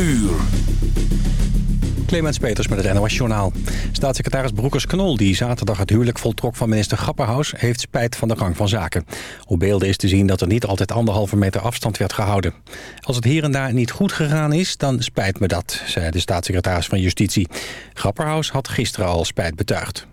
uur. Clemens Peters met het NOS Journaal. Staatssecretaris Broekers-Knol, die zaterdag het huwelijk voltrok van minister Grapperhaus... heeft spijt van de gang van zaken. Op beelden is te zien dat er niet altijd anderhalve meter afstand werd gehouden. Als het hier en daar niet goed gegaan is, dan spijt me dat, zei de staatssecretaris van Justitie. Grapperhaus had gisteren al spijt betuigd.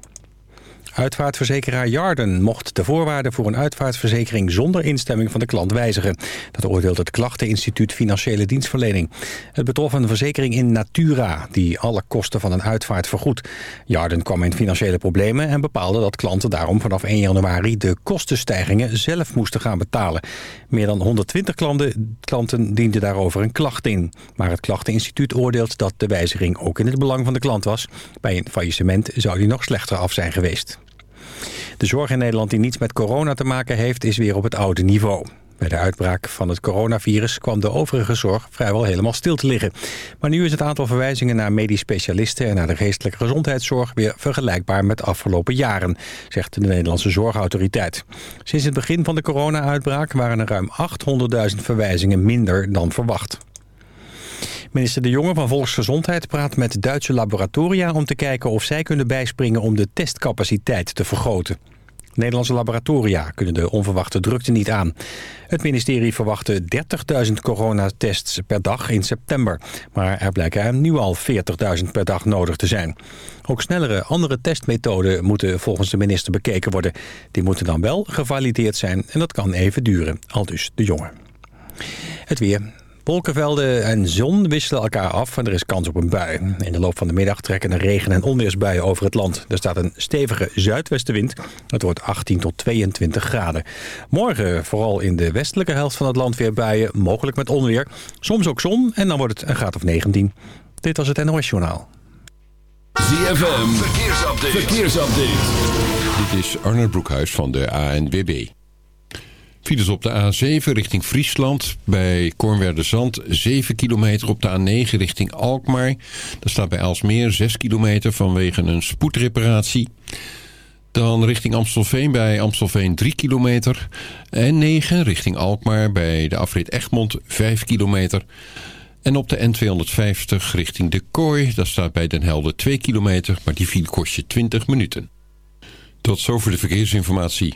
Uitvaartverzekeraar Jarden mocht de voorwaarden voor een uitvaartverzekering zonder instemming van de klant wijzigen. Dat oordeelt het Klachteninstituut Financiële Dienstverlening. Het betrof een verzekering in Natura die alle kosten van een uitvaart vergoedt. Jarden kwam in financiële problemen en bepaalde dat klanten daarom vanaf 1 januari de kostenstijgingen zelf moesten gaan betalen. Meer dan 120 klanten, klanten dienden daarover een klacht in. Maar het Klachteninstituut oordeelt dat de wijziging ook in het belang van de klant was. Bij een faillissement zou die nog slechter af zijn geweest. De zorg in Nederland die niets met corona te maken heeft... is weer op het oude niveau. Bij de uitbraak van het coronavirus kwam de overige zorg vrijwel helemaal stil te liggen. Maar nu is het aantal verwijzingen naar medisch specialisten en naar de geestelijke gezondheidszorg weer vergelijkbaar met afgelopen jaren, zegt de Nederlandse Zorgautoriteit. Sinds het begin van de corona-uitbraak waren er ruim 800.000 verwijzingen minder dan verwacht. Minister De Jonge van Volksgezondheid praat met Duitse laboratoria... om te kijken of zij kunnen bijspringen om de testcapaciteit te vergroten. Nederlandse laboratoria kunnen de onverwachte drukte niet aan. Het ministerie verwachtte 30.000 coronatests per dag in september. Maar er blijken nu al 40.000 per dag nodig te zijn. Ook snellere andere testmethoden moeten volgens de minister bekeken worden. Die moeten dan wel gevalideerd zijn en dat kan even duren, al dus de jongen. Het weer. Wolkenvelden en zon wisselen elkaar af en er is kans op een bui. In de loop van de middag trekken er regen- en onweersbuien over het land. Er staat een stevige zuidwestenwind. Het wordt 18 tot 22 graden. Morgen vooral in de westelijke helft van het land weer buien, mogelijk met onweer. Soms ook zon en dan wordt het een graad of 19. Dit was het NOS Journaal. ZFM, verkeersupdate. verkeersupdate. Dit is Arnold Broekhuis van de ANWB. Files op de A7 richting Friesland bij Kornwerderzand 7 kilometer op de A9 richting Alkmaar. Daar staat bij Alsmeer 6 kilometer vanwege een spoedreparatie. Dan richting Amstelveen bij Amstelveen 3 kilometer. En 9 richting Alkmaar bij de afrit Egmond 5 kilometer. En op de N250 richting De Kooi, daar staat bij Den Helder 2 kilometer, maar die file kost je 20 minuten. Tot zover de verkeersinformatie.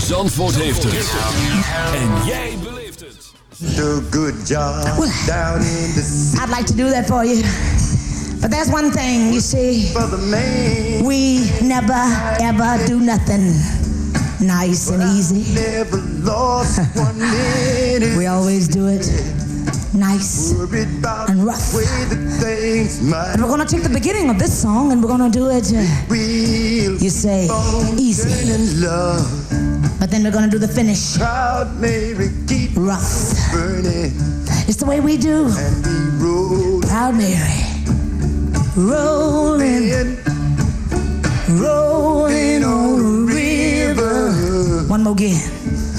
Zandvoort heeft het. En jij beleeft het. do a good job down in the city I'd like to do that for you. But there's one thing, you see, for the man. we never ever do nothing nice and easy. Never lost one minute. We always do it nice. And rough. And we're gonna take the beginning of this song and we're gonna do it, uh, you say, easy. But then we're gonna do the finish rough. It's the way we do. roll Proud Mary. Rolling, rolling on the river. One more again.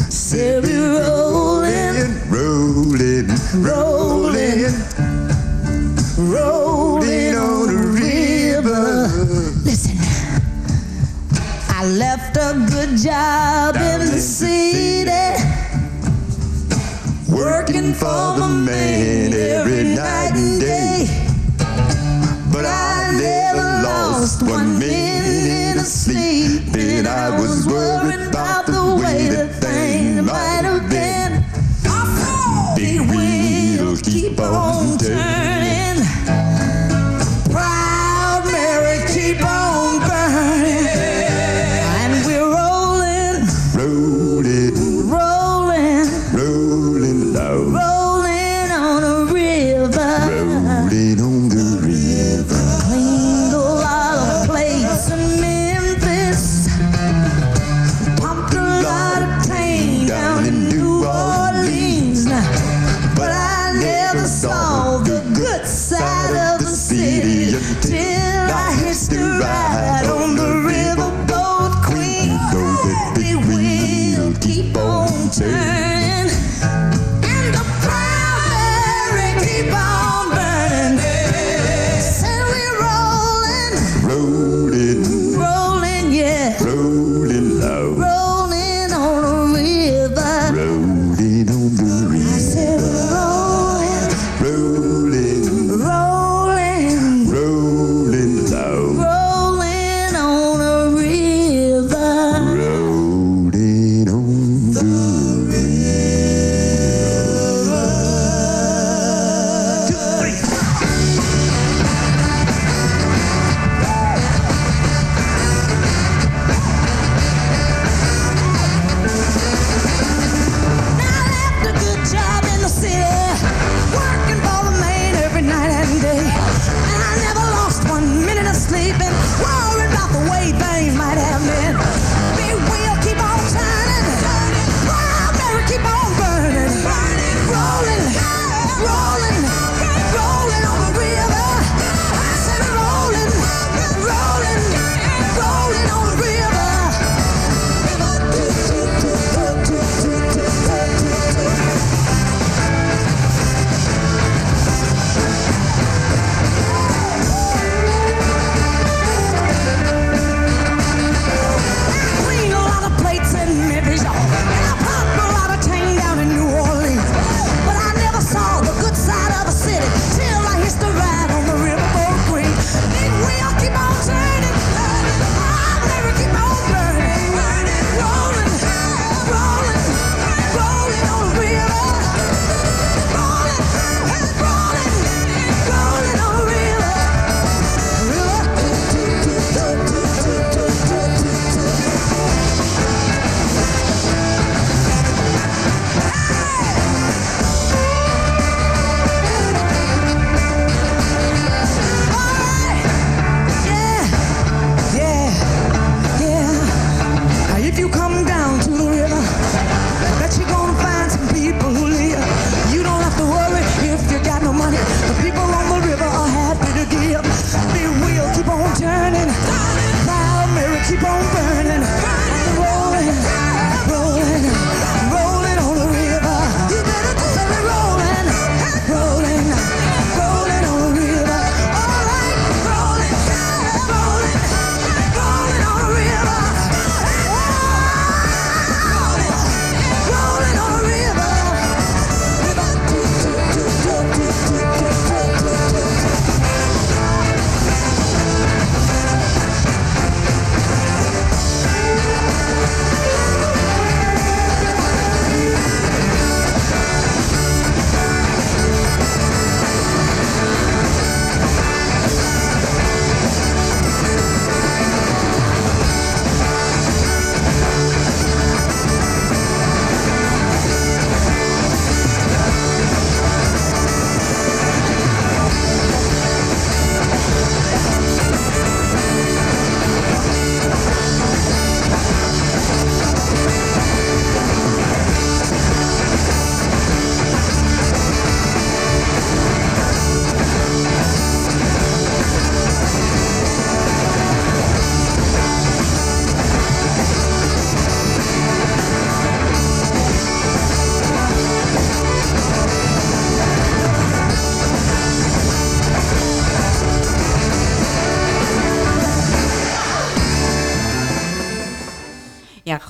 Say we and rolling, rolling, on the river. Listen, I left a good job in the city, working for the man every night and day. But I never lost one minute of sleep. And I was worried about the way that things might have golden day.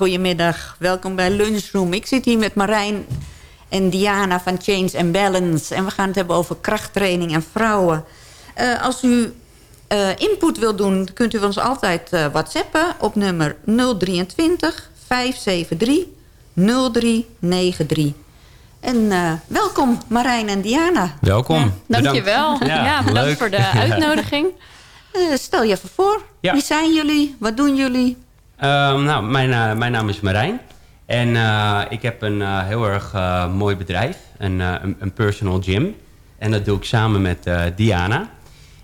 Goedemiddag. Welkom bij Lunchroom. Ik zit hier met Marijn en Diana van Change and Balance. En we gaan het hebben over krachttraining en vrouwen. Eh, als u eh, input wilt doen, kunt u ons altijd eh, whatsappen op nummer 023 573 0393. En eh, welkom Marijn en Diana. Welkom. Dankjewel. Bedankt. Ja, Ja, bedankt leuk. voor de uitnodiging. Stel je even voor. Ja. Wie zijn jullie? Wat doen jullie? Ehm, nou, mijn, eh, mijn naam is Marijn. En eh, ik heb een eh, heel erg mooi bedrijf. Een, een, personal gym. En dat doe ik samen met Diana.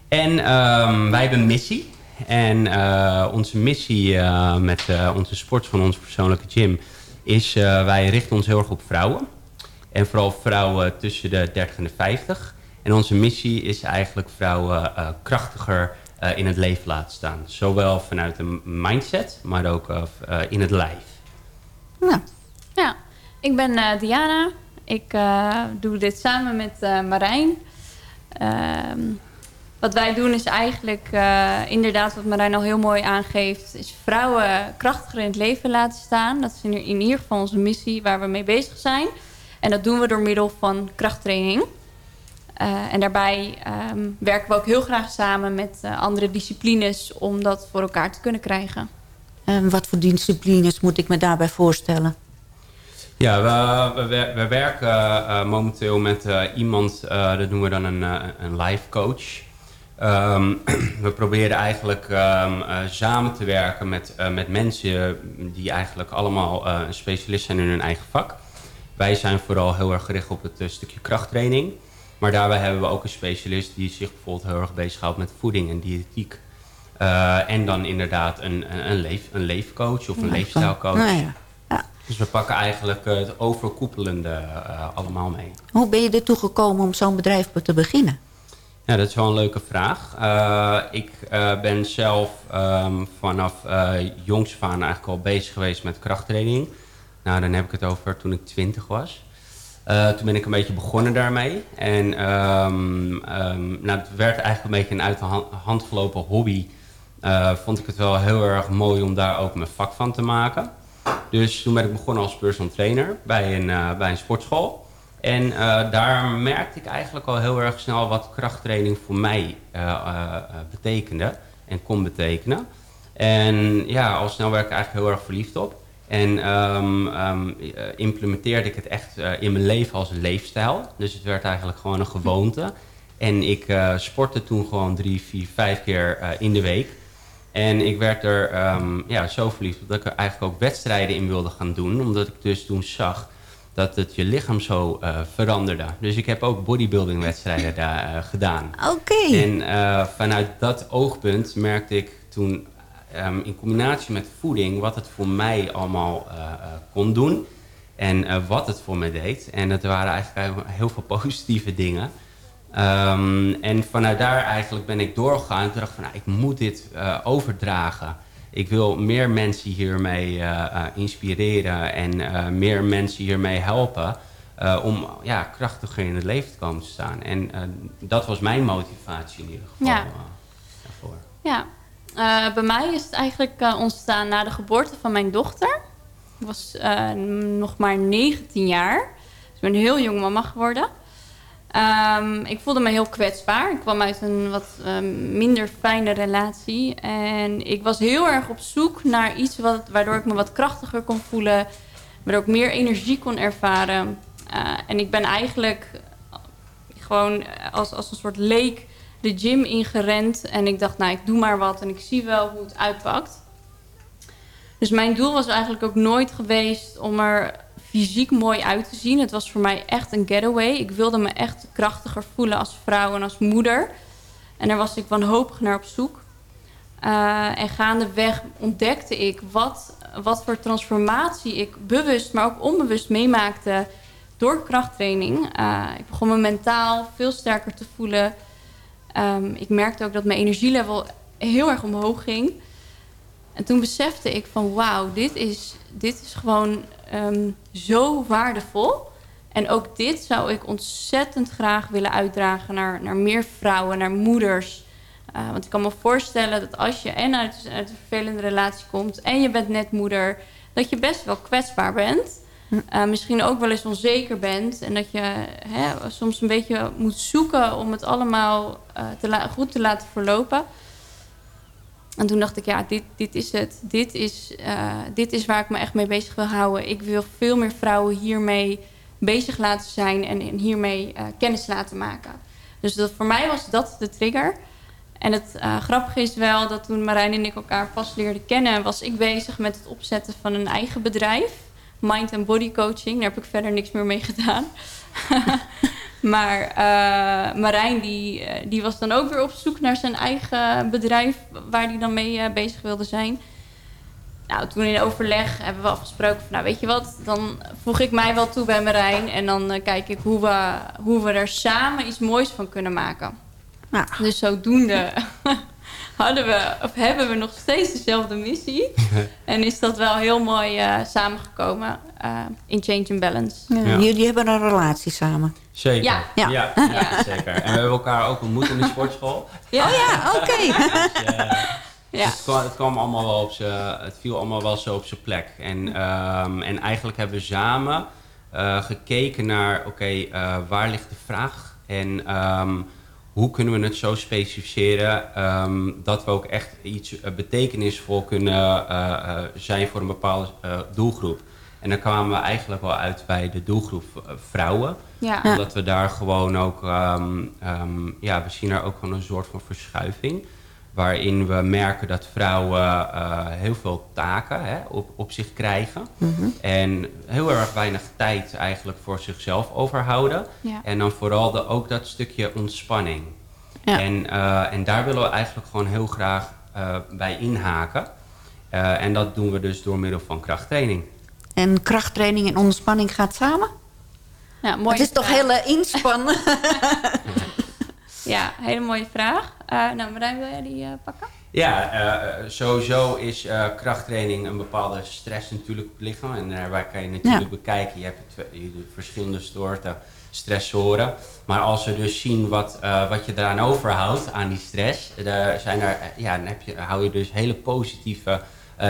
En ehm, wij hebben een missie. En onze missie met onze sport van onze persoonlijke gym... is wij richten ons heel erg op vrouwen. En vooral vrouwen tussen de 30 en de 50. En onze missie is eigenlijk vrouwen krachtiger eh, in het leven laten staan. Zowel vanuit een mindset, maar ook eh, eh, in het lijf. Nou, Ja, ik ben eh, Diana. Ik eh, doe dit samen met eh, Marijn. Ehm, wat wij doen is eigenlijk eh, inderdaad wat Marijn al heel mooi aangeeft... is vrouwen krachtiger in het leven laten staan. Dat is in, in ieder geval onze missie waar we mee bezig zijn. En dat doen we door middel van krachttraining. Eh, en daarbij ehm, werken we ook heel graag samen met eh, andere disciplines... om dat voor elkaar te kunnen krijgen. en wat voor disciplines moet ik me daarbij voorstellen? Ja, we, we, wer- we werken eh, momenteel met iemand, eh, dat noemen we dan een, eh, een life coach. Ehm, we proberen eigenlijk ehm, eh, samen te werken met, eh, met mensen die eigenlijk allemaal eh, een specialist zijn in hun eigen vak. Wij zijn vooral heel erg gericht op het stukje krachttraining. Maar daarbij hebben we ook een specialist die zich bijvoorbeeld heel erg bezighoudt met voeding en diëtiek. Eh, en dan inderdaad een, een, een, leef, een leefcoach of een leefstijlcoach. Nou ja. Dus we pakken eigenlijk het overkoepelende eh, allemaal mee. Hoe ben je ertoe gekomen om zo'n bedrijf te beginnen? Ja, dat is wel een leuke vraag. Eh, ik ben zelf ehm, vanaf jongs aan eigenlijk al bezig geweest met krachttraining. Nou, dan heb ik het over toen ik twintig was. Eh, toen ben ik een beetje begonnen daarmee. En ehm, ehm, nou, het werd eigenlijk een beetje een uit de hand, gelopen hobby. Eh, vond ik het wel heel erg mooi om daar ook mijn vak van te maken. Dus toen ben ik begonnen als personal trainer bij een, eh, bij een sportschool. En daar merkte ik eigenlijk al heel erg snel wat krachttraining voor mij betekende en kon betekenen. En ja, al snel werd ik eigenlijk heel erg verliefd op. En ehm, ehm, eh, implementeerde ik het echt eh, in mijn leven als leefstijl. Dus het werd eigenlijk gewoon een gewoonte. En ik eh, sportte toen gewoon drie, vier, vijf keer in de week. En ik werd er ehm, ja, zo verliefd dat ik er eigenlijk ook wedstrijden in wilde gaan doen. Omdat ik dus toen zag dat het je lichaam zo veranderde. Dus ik heb ook bodybuilding wedstrijden daar gedaan. Oké. En vanuit dat oogpunt merkte ik toen ehm, in combinatie met voeding... wat het voor mij allemaal eh, eh, kon doen en eh, wat het voor me deed. En dat waren eigenlijk heel veel positieve dingen... Ehm, en vanuit daar eigenlijk ben ik doorgegaan. En toen dacht ik van, nou, ik moet dit overdragen. Ik wil meer mensen hiermee inspireren en meer mensen hiermee helpen. om ja, krachtiger in het leven te komen te staan. En dat was mijn motivatie in ieder geval. Ja. daarvoor. Ja, Eh, bij mij is het eigenlijk eh, ontstaan na de geboorte van mijn dochter. Ik was eh, nog maar 19 jaar. Dus ik ben een heel jong mama geworden. Ehm, ik voelde me heel kwetsbaar. Ik kwam uit een wat minder fijne relatie. En ik was heel erg op zoek naar iets wat, waardoor ik me wat krachtiger kon voelen. Waardoor ik meer energie kon ervaren. En ik ben eigenlijk gewoon als, als een soort leek de gym ingerend. En ik dacht, nou, ik doe maar wat en ik zie wel hoe het uitpakt. Dus mijn doel was eigenlijk ook nooit geweest om er fysiek mooi uit te zien. Het was voor mij echt een getaway. Ik wilde me echt krachtiger voelen als vrouw en als moeder. En daar was ik wanhopig naar op zoek. Uh, en gaandeweg ontdekte ik wat, wat voor transformatie ik bewust, maar ook onbewust meemaakte door krachttraining. Uh, ik begon me mentaal veel sterker te voelen. Um, ik merkte ook dat mijn energielevel heel erg omhoog ging. En toen besefte ik van wauw, dit is, dit is gewoon um, zo waardevol. En ook dit zou ik ontzettend graag willen uitdragen naar, naar meer vrouwen, naar moeders. Uh, want ik kan me voorstellen dat als je en uit, uit een vervelende relatie komt en je bent net moeder, dat je best wel kwetsbaar bent. Eh, misschien ook wel eens onzeker bent. En dat je hè, soms een beetje moet zoeken om het allemaal eh, goed te laten verlopen. En toen dacht ik, ja, dit, dit is het. Dit is, eh, dit is waar ik me echt mee bezig wil houden. Ik wil veel meer vrouwen hiermee bezig laten zijn en, hiermee kennis laten maken. Dus voor mij was dat de trigger. En het grappige is wel dat toen Marijn en ik elkaar pas leerden kennen... was ik bezig met het opzetten van een eigen bedrijf. Mind and Body Coaching. Daar heb ik verder niks meer mee gedaan. maar eh, Marijn die, eh, die was dan ook weer op zoek naar zijn eigen bedrijf... waar hij dan mee eh, bezig wilde zijn. Nou, toen in overleg hebben we afgesproken van... nou, weet je wat, dan voeg ik mij wel toe bij Marijn... en dan kijk ik hoe we, hoe we er samen iets moois van kunnen maken. Dus zodoende hadden we, of hebben we nog steeds dezelfde missie. en is dat wel heel mooi eh, samengekomen eh, in Change and Balance. Ja, Jullie hebben een relatie samen. Zeker. Ja. Ja. Ja. Ja, zeker. En we hebben elkaar ook ontmoet in de sportschool. Ja. Oh ja, oké. Ja. Dus het, kwam, het kwam allemaal wel op z'n- het viel allemaal wel zo op zijn plek. En, ehm, en eigenlijk hebben we samen eh, gekeken naar, oké, eh, waar ligt de vraag? En ehm, hoe kunnen we het zo specificeren ehm, dat we ook echt iets eh, betekenisvol kunnen eh, eh, zijn voor een bepaalde eh, doelgroep. En dan kwamen we eigenlijk wel uit bij de doelgroep vrouwen. Ja. Omdat we daar gewoon ook, ehm, ehm, ja, we zien daar ook gewoon een soort van verschuiving. Waarin we merken dat vrouwen eh, heel veel taken hè, op, op zich krijgen. En heel erg weinig tijd eigenlijk voor zichzelf overhouden. Ja. En dan vooral de, ook dat stukje ontspanning. Ja. En, eh, en daar willen we eigenlijk gewoon heel graag eh, bij inhaken. Eh, en dat doen we dus door middel van krachttraining. En krachttraining en ontspanning gaat samen? Ja, Het is toch hele inspannen? Ja, hele mooie vraag. Eh, nou, Marijn, wil jij die eh, pakken? Ja, eh, sowieso is krachttraining een bepaalde stress natuurlijk op het lichaam. En daarbij kan je natuurlijk bekijken, je hebt twee- verschillende soorten stressoren. Maar als we dus zien wat, wat je eraan overhoudt aan die stress, daar zijn er, ja, dan heb je, hou je dus hele positieve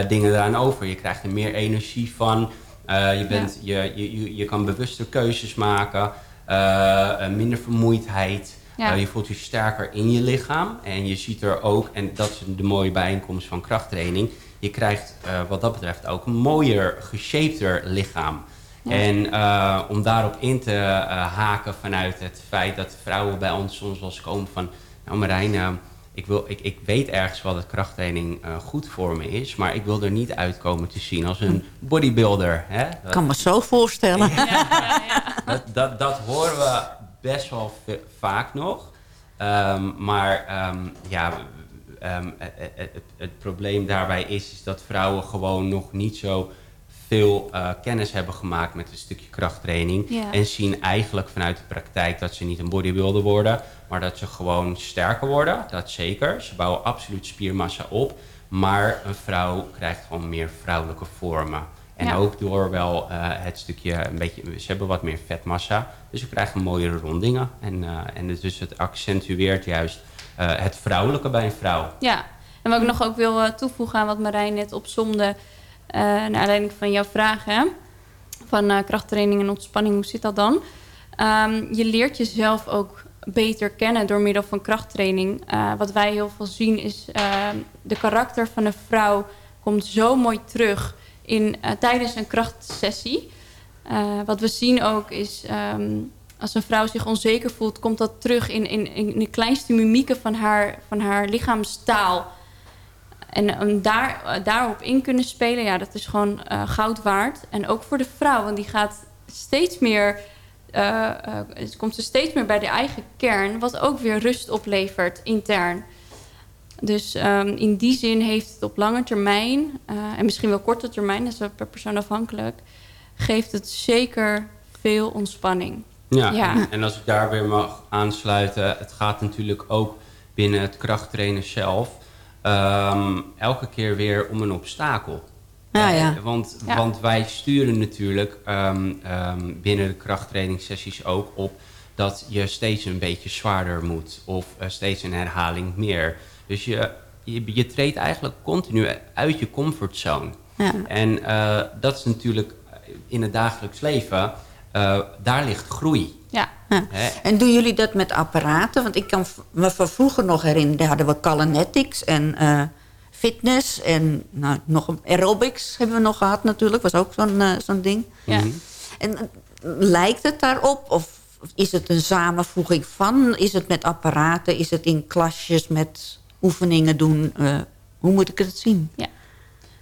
dingen eraan over. Je krijgt er meer energie van. Je, bent, je, je, je, je kan bewuster keuzes maken. minder vermoeidheid. Ja. Eh, je voelt je sterker in je lichaam. En je ziet er ook, en dat is de mooie bijeenkomst van krachttraining. Je krijgt eh, wat dat betreft ook een mooier, geshapter lichaam. En eh, om daarop in te eh, haken vanuit het feit dat vrouwen bij ons soms wel eens komen van... Nou Marijn, ik, wil, ik, ik weet ergens wel dat krachttraining eh, goed voor me is... maar ik wil er niet uitkomen te zien als een bodybuilder. Hè? Ik Dat- kan me zo voorstellen. dat, dat, dat horen we best wel vaak nog. Ehm, maar ehm, ja, ehm, het, het, het- het probleem daarbij is, is dat vrouwen gewoon nog niet zo veel eh, kennis hebben gemaakt met een stukje krachttraining. En zien eigenlijk vanuit de praktijk dat ze niet een bodybuilder worden, maar dat ze gewoon sterker worden. Dat zeker. Ze bouwen absoluut spiermassa op. Maar een vrouw krijgt gewoon meer vrouwelijke vormen. En Ja. ook door wel eh, het stukje een beetje, ze hebben wat meer vetmassa. Dus ze krijgen mooiere rondingen. En, eh, en het- dus het accentueert juist eh, het vrouwelijke bij een vrouw. Ja, en wat ik nog ook wil toevoegen aan wat Marijn net opzomde... naar aanleiding van jouw vraag, hè? Van krachttraining en ontspanning, hoe zit dat dan? Ehm, je leert jezelf ook beter kennen door middel van krachttraining. Wat wij heel veel zien is... de karakter van een vrouw komt zo mooi terug in, eh, tijdens een krachtsessie. Eh, wat we zien ook is... ehm, als een vrouw zich onzeker voelt, komt dat terug in, in, in de kleinste mimieken van haar, van haar lichaamstaal. En daar, eh, daarop in kunnen spelen, ja, dat is gewoon goud waard. En ook voor de vrouw, want die gaat steeds meer, het komt ze steeds meer bij de eigen kern, wat ook weer rust oplevert intern. Dus ehm, in die zin heeft het op lange termijn, eh, en misschien wel korte termijn, dat is wel per persoon afhankelijk, geeft het zeker veel ontspanning. Ja, Ja. en als ik daar weer mag aansluiten, het gaat natuurlijk ook binnen het krachttrainen zelf ehm, elke keer weer om een obstakel. Ja, Eh, ja. Want, Ja. want wij sturen natuurlijk ehm, binnen de krachttrainingssessies ook op dat je steeds een beetje zwaarder moet of eh, steeds een herhaling meer. Dus je, je, je treedt eigenlijk continu uit je comfortzone. Ja. En eh, dat is natuurlijk in het dagelijks leven, eh, daar ligt groei. Ja. En doen jullie dat met apparaten? Want ik kan me van vroeger nog herinneren... daar hadden we Calinetics en eh, fitness en nou, nog aerobics hebben we nog gehad natuurlijk. Was ook zo'n zo'n ding. Ja. En lijkt het daarop? Of is het een samenvoeging van? Is het met apparaten? Is het in klasjes met oefeningen doen. Eh, hoe moet ik het zien? Ja.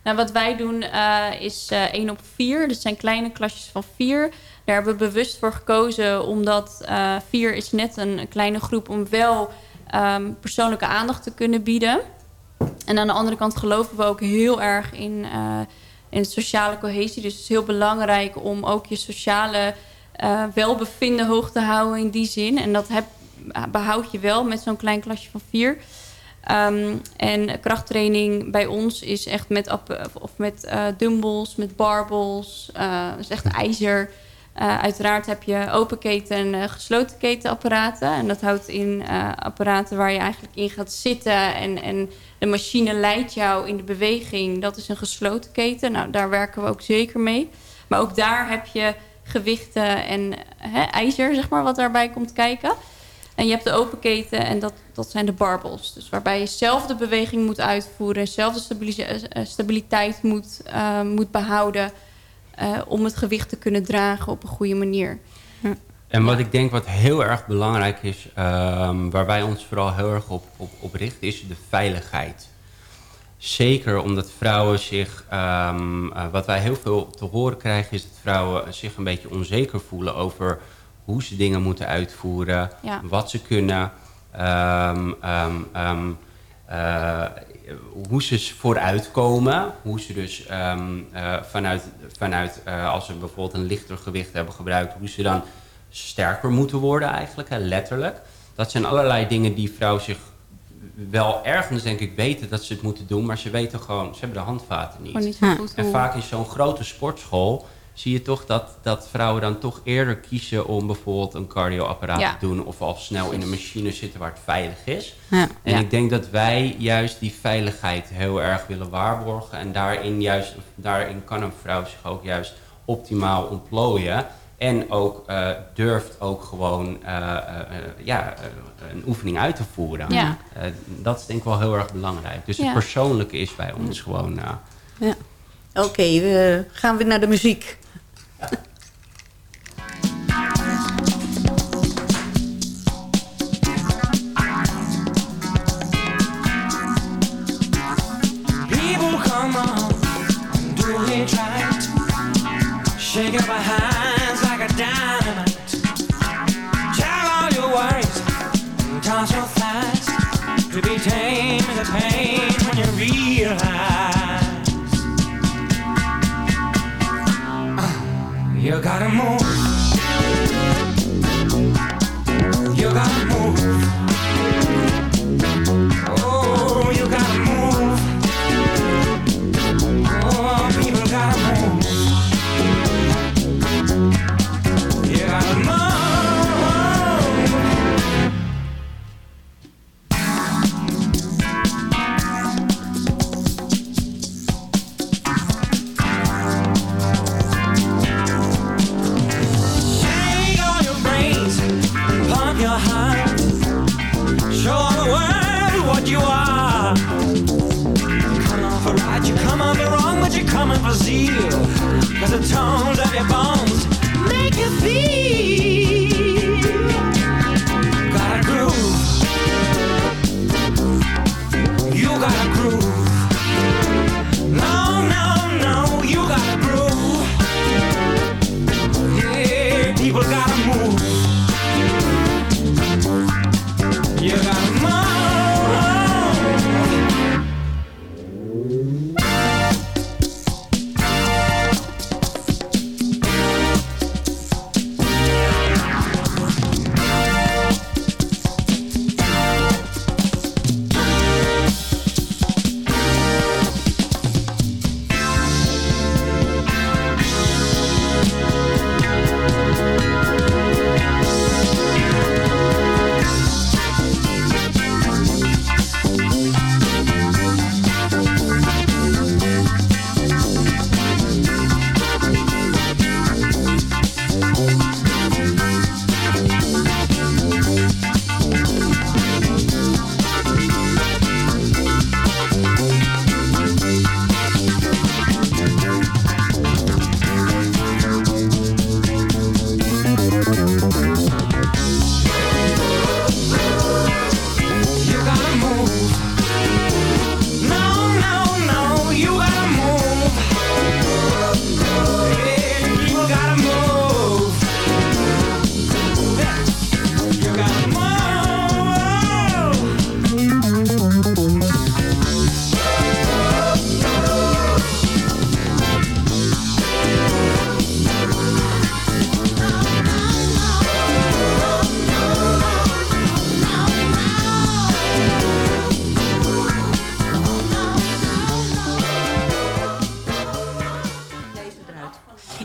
Nou, wat wij doen eh, is eh, één op vier. Dat zijn kleine klasjes van vier. Daar hebben we bewust voor gekozen, omdat vier is net een kleine groep om wel ehm, persoonlijke aandacht te kunnen bieden. En aan de andere kant geloven we ook heel erg in, in sociale cohesie. Dus het is heel belangrijk om ook je sociale welbevinden hoog te houden in die zin. En dat heb, behoud je wel met zo'n klein klasje van vier. Ehm, en krachttraining bij ons is echt met, of met eh, dumbbells, met barbels, uh, eh, is echt ijzer. Eh, uiteraard heb je open keten en gesloten keten apparaten. En dat houdt in apparaten waar je eigenlijk in gaat zitten. En, en de machine leidt jou in de beweging. Dat is een gesloten keten. Nou, daar werken we ook zeker mee. Maar ook daar heb je gewichten en hè, ijzer, zeg maar, wat daarbij komt kijken. En je hebt de open keten en dat, dat zijn de barbels. Dus waarbij je zelf de beweging moet uitvoeren... zelf de eh, stabiliteit moet, eh, moet behouden... eh, om het gewicht te kunnen dragen op een goede manier. En wat ik denk wat heel erg belangrijk is, ehm, waar wij ons vooral heel erg op, op, op richten, is de veiligheid. Zeker omdat vrouwen zich, ehm, eh, wat wij heel veel te horen krijgen, is dat vrouwen zich een beetje onzeker voelen over hoe ze dingen moeten uitvoeren, Ja. wat ze kunnen, eh, hoe ze vooruitkomen, hoe ze dus eh, vanuit, vanuit eh, als ze bijvoorbeeld een lichter gewicht hebben gebruikt, hoe ze dan sterker moeten worden eigenlijk, hè, letterlijk. Dat zijn allerlei dingen die vrouwen zich wel ergens denk ik weten dat ze het moeten doen, maar ze weten gewoon, ze hebben de handvaten niet. Niet En vaak in zo'n grote sportschool zie je toch dat, dat vrouwen dan toch eerder kiezen om bijvoorbeeld een cardioapparaat Ja. te doen of al snel in een machine zitten waar het veilig is. Ja. En Ja. ik denk dat wij juist die veiligheid heel erg willen waarborgen. En daarin, juist, daarin kan een vrouw zich ook juist optimaal ontplooien. En ook eh, durft ook gewoon eh, eh, ja, een oefening uit te voeren. Ja. Dat is denk ik wel heel erg belangrijk. Dus het persoonlijke is bij ons gewoon... Ja. Oké, we gaan weer naar de muziek.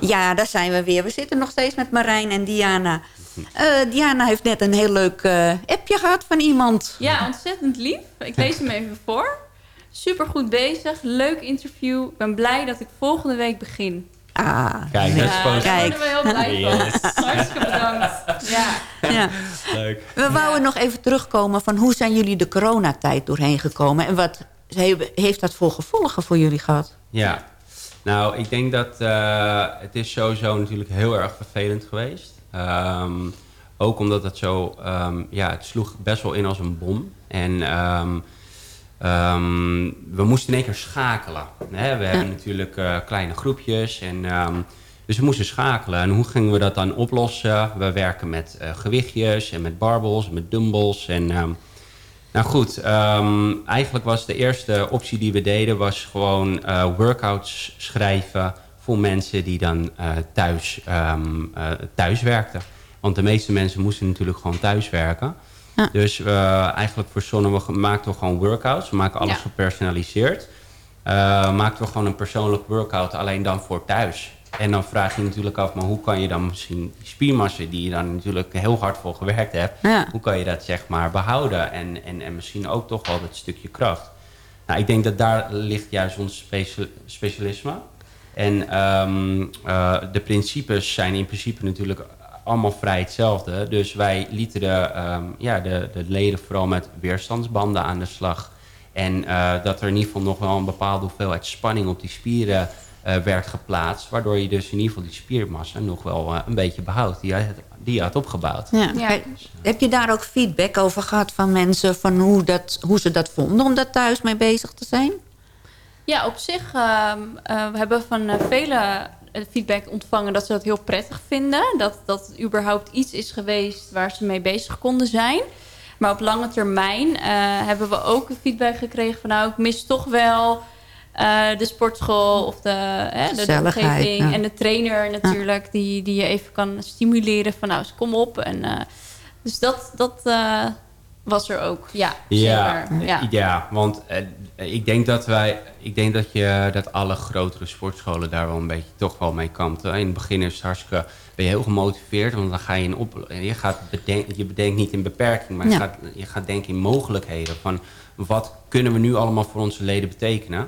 Ja, daar zijn we weer. We zitten nog steeds met Marijn en Diana. Eh, Diana heeft net een heel leuk eh, appje gehad van iemand. Ja, ontzettend lief. Ik lees hem even voor. Super goed bezig. Leuk interview. Ik ben blij dat ik volgende week begin. Ah, Kijk, dat is positief. daar worden we heel blij van. Yes. Hartstikke bedankt. Ja. ja. Leuk. We wouden nog even terugkomen van hoe zijn jullie de coronatijd doorheen gekomen? En wat he- heeft dat voor gevolgen voor jullie gehad? Ja, nou, ik denk dat eh, het is sowieso natuurlijk heel erg vervelend geweest. Ehm, ook omdat het zo, ehm, ja, het sloeg best wel in als een bom. En ehm, we moesten in één keer schakelen. Hè? We hebben natuurlijk eh, kleine groepjes en... dus we moesten schakelen. En hoe gingen we dat dan oplossen? We werken met eh, gewichtjes en met barbels en met dumbbells. En, nou goed, ehm, eigenlijk was de eerste optie die we deden... was gewoon eh, workouts schrijven voor mensen die dan eh, thuis, eh, thuis werkten. Want de meeste mensen moesten natuurlijk gewoon thuis werken. Dus eh, eigenlijk verzonnen we, maakten we gewoon workouts. We maken alles Ja. gepersonaliseerd. Maakten we gewoon een persoonlijk workout alleen dan voor thuis. En dan vraag je natuurlijk af, maar hoe kan je dan misschien die spiermassa die je dan natuurlijk heel hard voor gewerkt hebt, Ja. hoe kan je dat zeg maar behouden en, en, en misschien ook toch wel dat stukje kracht. Nou, ik denk dat daar ligt juist ons specia- specialisme. En ehm, eh, de principes zijn in principe natuurlijk allemaal vrij hetzelfde. Dus wij lieten de, ehm, ja, de, de leden vooral met weerstandsbanden aan de slag. En eh, dat er in ieder geval nog wel een bepaalde hoeveelheid spanning op die spieren werd geplaatst. Waardoor je dus in ieder geval die spiermassa nog wel eh, een beetje behoudt. Die je, had- die je had opgebouwd. Ja. He- Heb je daar ook feedback over gehad van mensen... van hoe, dat, hoe ze dat vonden om daar thuis mee bezig te zijn? Ja, op zich ehm, eh, we hebben van eh, vele eh, feedback ontvangen dat ze dat heel prettig vinden. Dat dat het überhaupt iets is geweest waar ze mee bezig konden zijn. Maar op lange termijn eh, hebben we ook feedback gekregen van... nou, ik mis toch wel eh, de sportschool of de, hè, de, omgeving. ja. En de trainer natuurlijk, die, die je even kan stimuleren van... nou, kom op. En, eh, dus dat, dat eh, was er ook, ja, Ja, zeker. Ja. ja. want ik denk dat wij, ik denk dat je dat alle grotere sportscholen daar wel een beetje toch wel mee kanten. In het begin is het hartstikke, ben je heel gemotiveerd, want dan ga je in op, je gaat bedenken, je bedenkt niet in beperking, maar je, gaat, je gaat denken in mogelijkheden van wat kunnen we nu allemaal voor onze leden betekenen.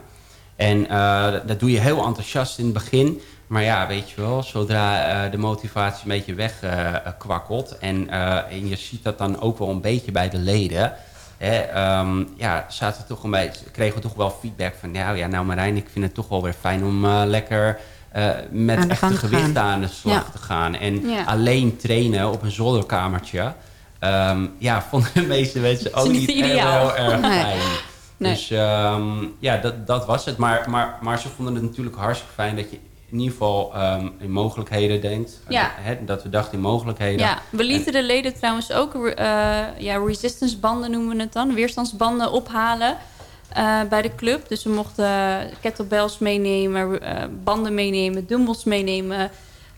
En eh, dat doe je heel enthousiast in het begin. Maar ja, weet je wel, zodra eh, de motivatie een beetje wegkwakkelt... en, eh, en je ziet dat dan ook wel een beetje bij de leden... Hè, ehm, ja, zaten toch een beetje, kregen we toch wel feedback van... nou ja, nou Marijn, ik vind het toch wel weer fijn om lekker... met echte gewichten gaan. aan de slag Ja. te gaan. En Ja. alleen trainen op een zolderkamertje... ehm, ja, vonden de meeste mensen ook niet heel erg fijn. Nee. Dus ehm, ja, dat, dat was het. Maar, maar, maar ze vonden het natuurlijk hartstikke fijn dat je in ieder geval ehm, in mogelijkheden denkt. Ja. Dat we dachten in mogelijkheden. Ja, we lieten de leden trouwens ook eh, ja, resistance banden noemen we het dan, weerstandsbanden ophalen eh, bij de club. Dus we mochten kettlebells meenemen, eh, banden meenemen, dumbbells meenemen.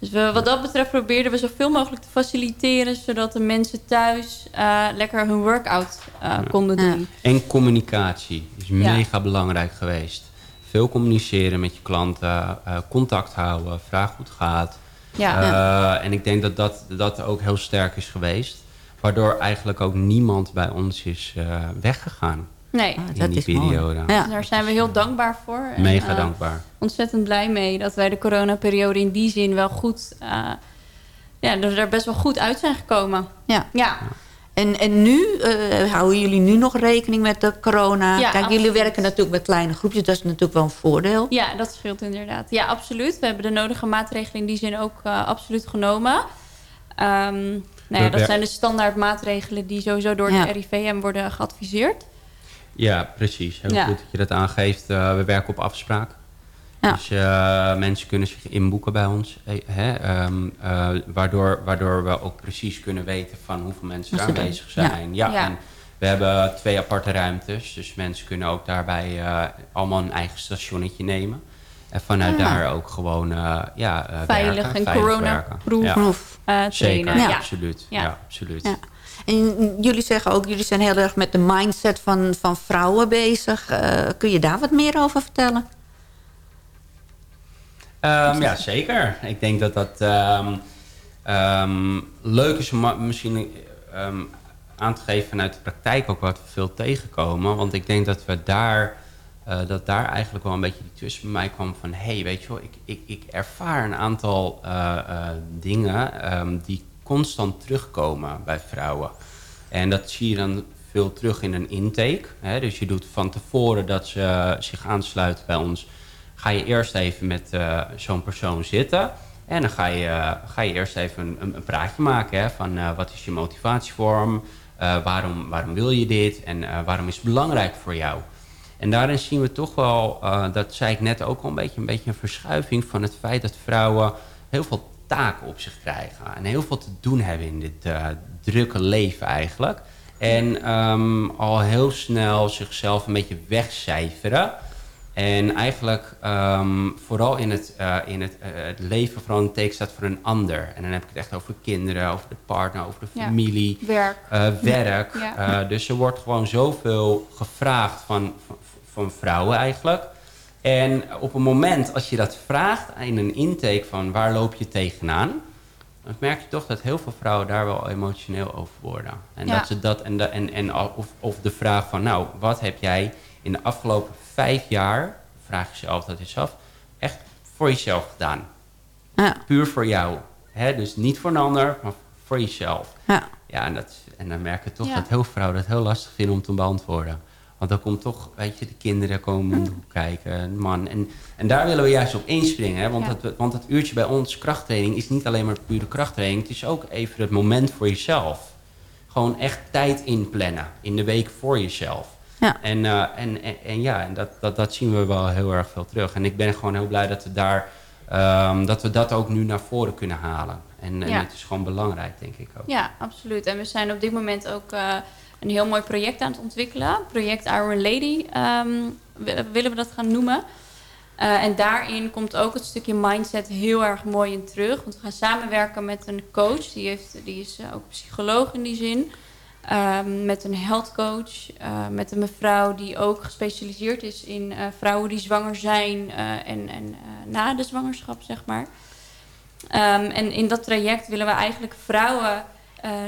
Dus we, wat dat betreft probeerden we zoveel mogelijk te faciliteren, zodat de mensen thuis eh, lekker hun workout eh, konden doen. En communicatie is Ja. mega belangrijk geweest. Veel communiceren met je klanten, eh, contact houden, vraag hoe het gaat. Ja. Eh, en ik denk dat, dat dat ook heel sterk is geweest. Waardoor eigenlijk ook niemand bij ons is eh, weggegaan. Nee, in die periode. Dus daar zijn we heel dankbaar voor. En, Mega eh, dankbaar. Ontzettend blij mee dat wij de coronaperiode in die zin wel goed... eh, ja, dat we er best wel goed uit zijn gekomen. Ja. Ja. En, en nu, eh, houden jullie nu nog rekening met de corona? Ja, Kijk, jullie werken natuurlijk met kleine groepjes. Dat is natuurlijk wel een voordeel. Ja, dat scheelt inderdaad. Ja, absoluut. We hebben de nodige maatregelen in die zin ook eh, absoluut genomen. Ehm, nou ja, dat zijn de standaard maatregelen die sowieso door Ja. de RIVM worden geadviseerd. Ja, precies. Heel Ja. goed dat je dat aangeeft. Eh, we werken op afspraak. Ja. Dus eh, mensen kunnen zich inboeken bij ons. eh, hè, ehm, eh, waardoor, waardoor we ook precies kunnen weten van hoeveel mensen daar bezig zijn. Ja. Ja. En we hebben twee aparte ruimtes. Dus mensen kunnen ook daarbij eh, allemaal een eigen stationnetje nemen. En vanuit Ah. daar ook gewoon eh, ja, Veilig werken, en veilig coronaproof. Ja. Eh, trainen. Zeker, Ja. absoluut. Ja. Ja. absoluut. En jullie zeggen ook, jullie zijn heel erg met de mindset van, van vrouwen bezig. Eh, kun je daar wat meer over vertellen? Ehm, ja, zeker. Ik denk dat dat ehm, ehm, leuk is om misschien aan te geven vanuit de praktijk ook wat we veel tegenkomen. Want ik denk dat we daar, eh, dat daar eigenlijk wel een beetje die tussen mij kwam van... hé, hey, weet je wel, ik, ik, ik ervaar een aantal eh, dingen die constant terugkomen bij vrouwen. En dat zie je dan veel terug in een intake. Hè? Dus je doet van tevoren dat ze zich aansluiten bij ons ga je eerst even met eh, zo'n persoon zitten. En dan ga je, ga je eerst even een, een, praatje maken hè, van eh, wat is je motivatievorm, Eh, waarom, waarom wil je dit en eh, waarom is het belangrijk voor jou. En daarin zien we toch wel, eh, dat zei ik net ook al een beetje, een beetje een verschuiving van het feit dat vrouwen heel veel taken op zich krijgen. En heel veel te doen hebben in dit eh, drukke leven eigenlijk. En ehm, al heel snel zichzelf een beetje wegcijferen. En eigenlijk ehm, vooral in het, eh, in het, eh, het leven vooral een teken staat voor een ander. En dan heb ik het echt over kinderen, over de partner, over de Ja. familie. Werk. werk. Ja. Dus er wordt gewoon zoveel gevraagd van, van, van vrouwen eigenlijk. En op een moment als je dat vraagt in een intake van waar loop je tegenaan... dan merk je toch dat heel veel vrouwen daar wel emotioneel over worden. En, Ja. dat ze dat, en, de, en, en of, of de vraag van nou, wat heb jij in de afgelopen vijf jaar... vraag je jezelf dat eens af, echt voor jezelf gedaan. Ja. Puur voor jou. Hè? Dus niet voor een ander, maar voor jezelf. Ja. Ja, en, dat, en dan merk je toch dat heel veel vrouwen dat heel lastig vinden om te beantwoorden. Want dan komt toch, weet je, de kinderen komen om de hoek kijken, man. En, en daar willen we juist op inspringen. Hè? Want, Ja. dat, want dat uurtje bij ons krachttraining is niet alleen maar pure krachttraining. Het is ook even het moment voor jezelf. Gewoon echt tijd inplannen in de week voor jezelf. Ja. En, eh, en, en, en ja, en dat, dat, dat zien we wel heel erg veel terug. En ik ben gewoon heel blij dat we, daar, ehm, dat, we dat ook nu naar voren kunnen halen. En, en Ja. het is gewoon belangrijk, denk ik ook. Ja, absoluut. En we zijn op dit moment ook eh, een heel mooi project aan het ontwikkelen. Project Iron Lady ehm, wi- willen we dat gaan noemen. Eh, en daarin komt ook het stukje mindset heel erg mooi in terug. Want we gaan samenwerken met een coach. Die, heeft, die is eh, ook psycholoog in die zin. Ehm, met een health coach. eh, met een mevrouw die ook gespecialiseerd is in vrouwen die zwanger zijn. en en na de zwangerschap, zeg maar. Ehm, en in dat traject willen we eigenlijk vrouwen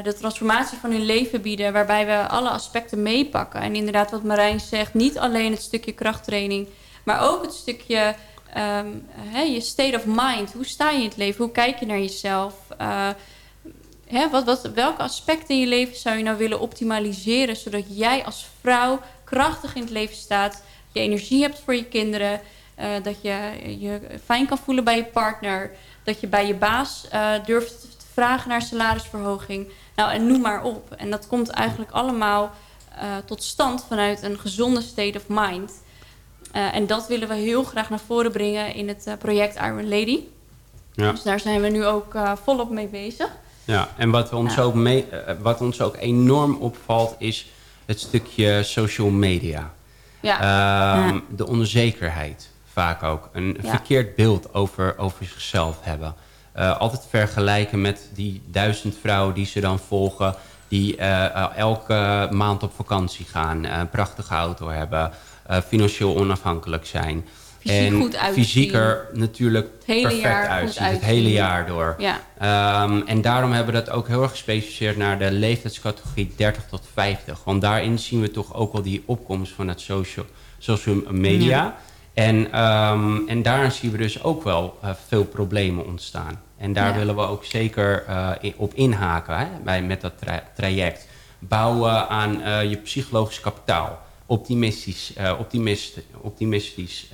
de transformatie van hun leven bieden, waarbij we alle aspecten meepakken. En inderdaad, wat Marijn zegt, niet alleen het stukje krachttraining, maar ook het stukje ehm, hè, je state of mind. Hoe sta je in het leven? Hoe kijk je naar jezelf? Eh, hè, wat, wat, welke aspecten in je leven zou je nou willen optimaliseren, zodat jij als vrouw krachtig in het leven staat, je energie hebt voor je kinderen, eh, dat je je fijn kan voelen bij je partner, dat je bij je baas eh, durft vragen naar salarisverhoging. Nou, en noem maar op. En dat komt eigenlijk allemaal eh, tot stand vanuit een gezonde state of mind. Eh, en dat willen we heel graag naar voren brengen in het eh, project Iron Lady. Ja. Dus daar zijn we nu ook volop mee bezig. Ja, en wat ons, ook, mee, wat ons ook enorm opvalt is het stukje social media. Ja. Ehm, Ja. De onzekerheid vaak ook. Een Ja. verkeerd beeld over, over zichzelf hebben. Eh, altijd vergelijken met die duizend vrouwen die ze dan volgen... die eh, eh, elke maand op vakantie gaan, een prachtige auto hebben... financieel onafhankelijk zijn. Fysiek en goed uitzien. fysiek er natuurlijk Het hele perfect jaar uitziet. Het uitzien. hele jaar door. Ja. Ehm, en daarom hebben we dat ook heel erg gespecificeerd naar de leeftijdscategorie 30 tot 50. Want daarin zien we toch ook wel die opkomst van het social, social media. Ja. En, ehm, en daarin zien we dus ook wel veel problemen ontstaan. En daar Ja. willen we ook zeker eh, op inhaken hè, bij, met dat tra- traject. Bouwen aan eh, je psychologisch kapitaal. Optimistisch, optimist, optimistisch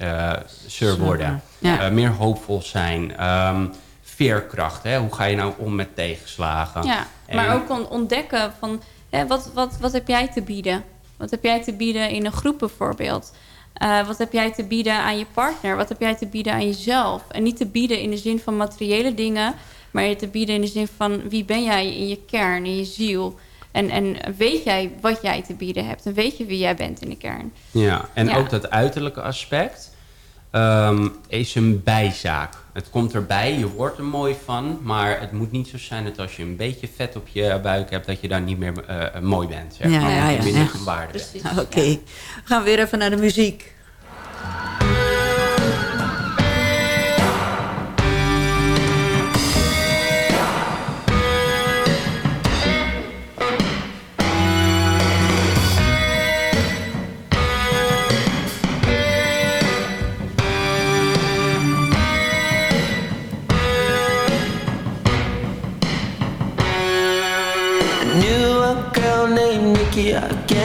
sur worden. Ja. Meer hoopvol zijn. Ehm, veerkracht. Hè? Hoe ga je nou om met tegenslagen? Ja, En- maar ook on- ontdekken van hè, wat, wat, wat heb jij te bieden? Wat heb jij te bieden in een groep bijvoorbeeld? Eh, wat heb jij te bieden aan je partner? Wat heb jij te bieden aan jezelf? En niet te bieden in de zin van materiële dingen, maar je te bieden in de zin van wie ben jij in je kern, in je ziel? En, en weet jij wat jij te bieden hebt? En weet je wie jij bent in de kern? Ja, en Ja. ook dat uiterlijke aspect ehm, is een bijzaak. Het komt erbij, je wordt er mooi van, maar het moet niet zo zijn dat als je een beetje vet op je buik hebt, dat je dan niet meer eh, mooi bent. Zeg Ja, maar, ja, ja, minder. Oké, we gaan weer even naar de muziek.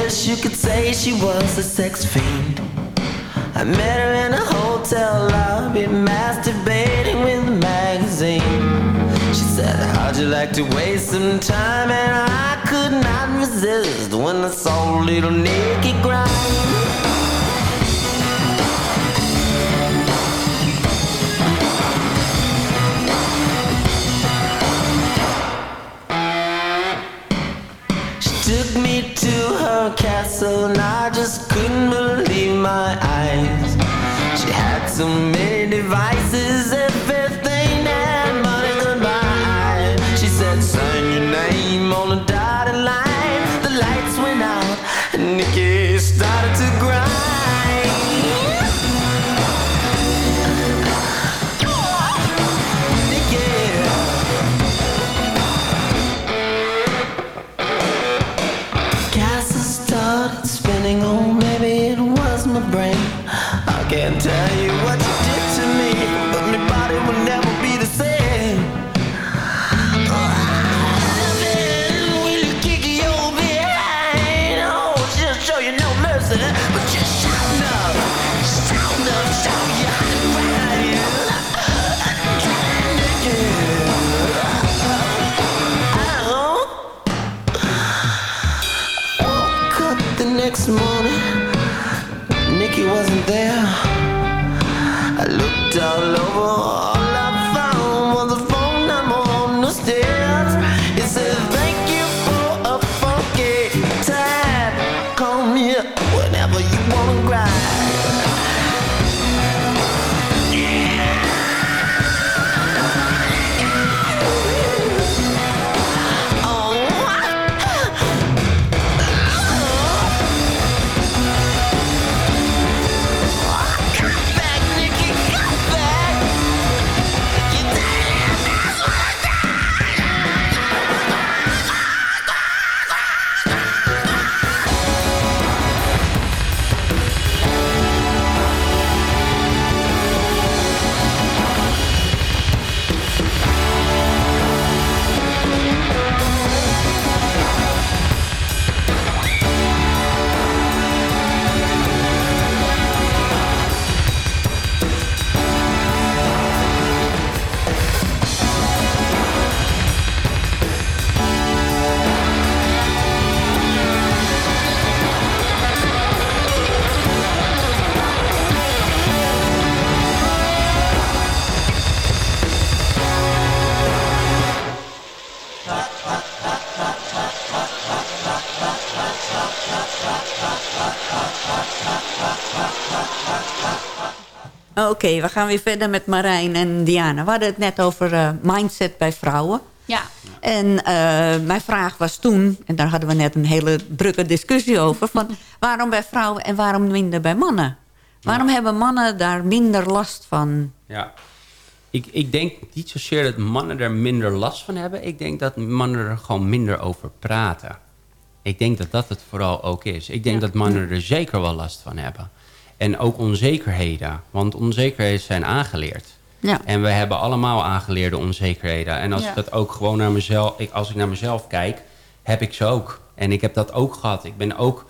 Guess you could say she was a sex fiend. I met her in a hotel lobby, masturbating with a magazine. She said, How'd you like to waste some time? And I could not resist when I saw little Nikki grind. Her castle and I just couldn't believe my eyes. She had so many devices, the Oké, we gaan weer verder met Marijn en Diana. We hadden het net over eh, mindset bij vrouwen. Ja. En eh, mijn vraag was toen, en daar hadden we net een hele drukke discussie over... van waarom bij vrouwen en waarom minder bij mannen? Waarom hebben mannen daar minder last van? Ja. Ik, ik denk niet zozeer dat mannen er minder last van hebben. Ik denk dat mannen er gewoon minder over praten. Ik denk dat dat het vooral ook is. Ik denk dat mannen er zeker wel last van hebben. En ook onzekerheden. Want onzekerheden zijn aangeleerd. Ja. En we hebben allemaal aangeleerde onzekerheden. En als Ja. ik dat ook gewoon naar mezelf... Ik, als ik naar mezelf kijk, heb ik ze ook. En ik heb dat ook gehad. Ik ben ook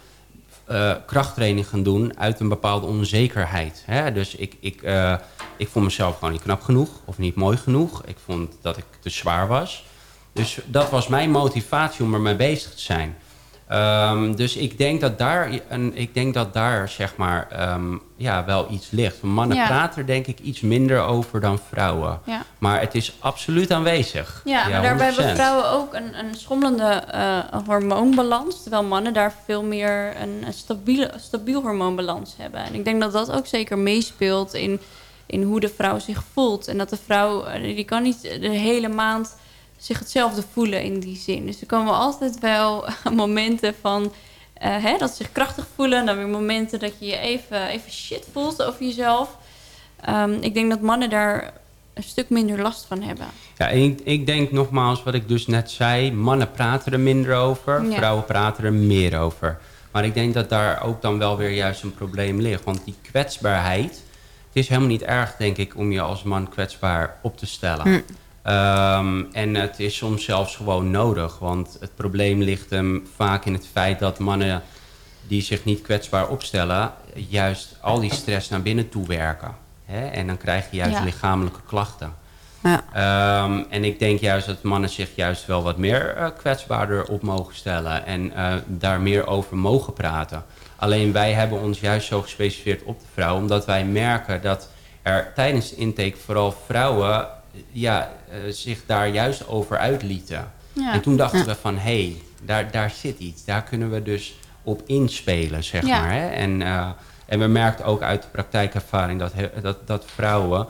eh, krachttraining gaan doen uit een bepaalde onzekerheid. Hè? Dus ik, ik, eh, ik vond mezelf gewoon niet knap genoeg of niet mooi genoeg. Ik vond dat ik te zwaar was. Dus dat was mijn motivatie om ermee bezig te zijn. Ehm, dus ik denk dat daar, en ik denk dat daar zeg maar, ehm, ja, wel iets ligt. Mannen Ja. praten er denk ik iets minder over dan vrouwen. Ja. Maar het is absoluut aanwezig. Ja, maar daarbij 100%. hebben vrouwen ook een, een schommelende eh, hormoonbalans. Terwijl mannen daar veel meer een, een stabiele, stabiel hormoonbalans hebben. En ik denk dat dat ook zeker meespeelt in, in hoe de vrouw zich voelt. En dat de vrouw, eh, die kan niet de hele maand zich hetzelfde voelen in die zin. Dus er komen altijd wel momenten van... eh, hè, dat ze zich krachtig voelen. En dan weer momenten dat je je even, even shit voelt over jezelf. Ehm, ik denk dat mannen daar een stuk minder last van hebben. Ja, ik, ik denk nogmaals wat ik dus net zei. Mannen praten er minder over. Ja. Vrouwen praten er meer over. Maar ik denk dat daar ook dan wel weer juist een probleem ligt. Want die kwetsbaarheid... Het is helemaal niet erg, denk ik, om je als man kwetsbaar op te stellen. Hm. Ehm, en het is soms zelfs gewoon nodig. Want het probleem ligt hem vaak in het feit dat mannen die zich niet kwetsbaar opstellen... juist al die stress naar binnen toe werken. Hè? En dan krijg je juist Ja. lichamelijke klachten. Ja. Ehm, en ik denk juist dat mannen zich juist wel wat meer eh, kwetsbaarder op mogen stellen. En eh, daar meer over mogen praten. Alleen wij hebben ons juist zo gespecificeerd op de vrouw. Omdat wij merken dat er tijdens de intake vooral vrouwen ja, eh, zich daar juist over uitlieten. Ja. En toen dachten Ja. we van, hé, hey, daar, daar zit iets. Daar kunnen we dus op inspelen, zeg Ja. maar. Hè? En, eh, en we merkten ook uit de praktijkervaring dat, dat, dat vrouwen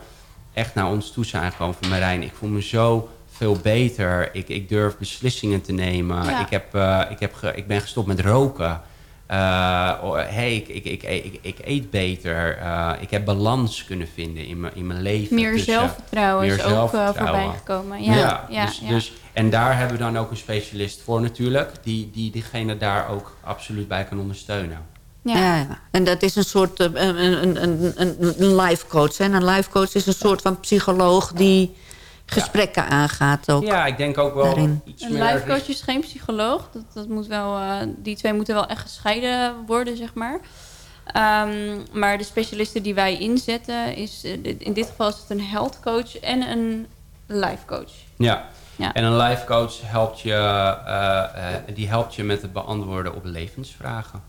echt naar ons toe zijn gekomen van Marijn, ik voel me zo veel beter. Ik, ik durf beslissingen te nemen. Ik, heb, eh, ik, heb ik ben gestopt met roken. Eh, oh, hey, ik, ik, ik, ik, ik eet beter. Eh, ik heb balans kunnen vinden in mijn, in mijn leven. Meer tussen- zelfvertrouwen is ook, eh, voorbij gekomen. Ja, ja, dus, ja. Dus, en daar hebben we dan ook een specialist voor natuurlijk. Die, die diegene daar ook absoluut bij kan ondersteunen. Ja. ja. En dat is een soort een, een, een, een, een life coach. Hè? En Een life coach is een soort van psycholoog die gesprekken aangaat ook. Ja, ik denk ook wel daarin. iets Een meer... life coach is geen psycholoog. Dat, dat moet wel, eh, die twee moeten wel echt gescheiden worden, zeg maar. Ehm, maar de specialisten die wij inzetten, is, eh, in dit geval is het een health coach en een life coach. Ja. Ja. En een life coach helpt je, eh, eh, die helpt je met het beantwoorden op levensvragen.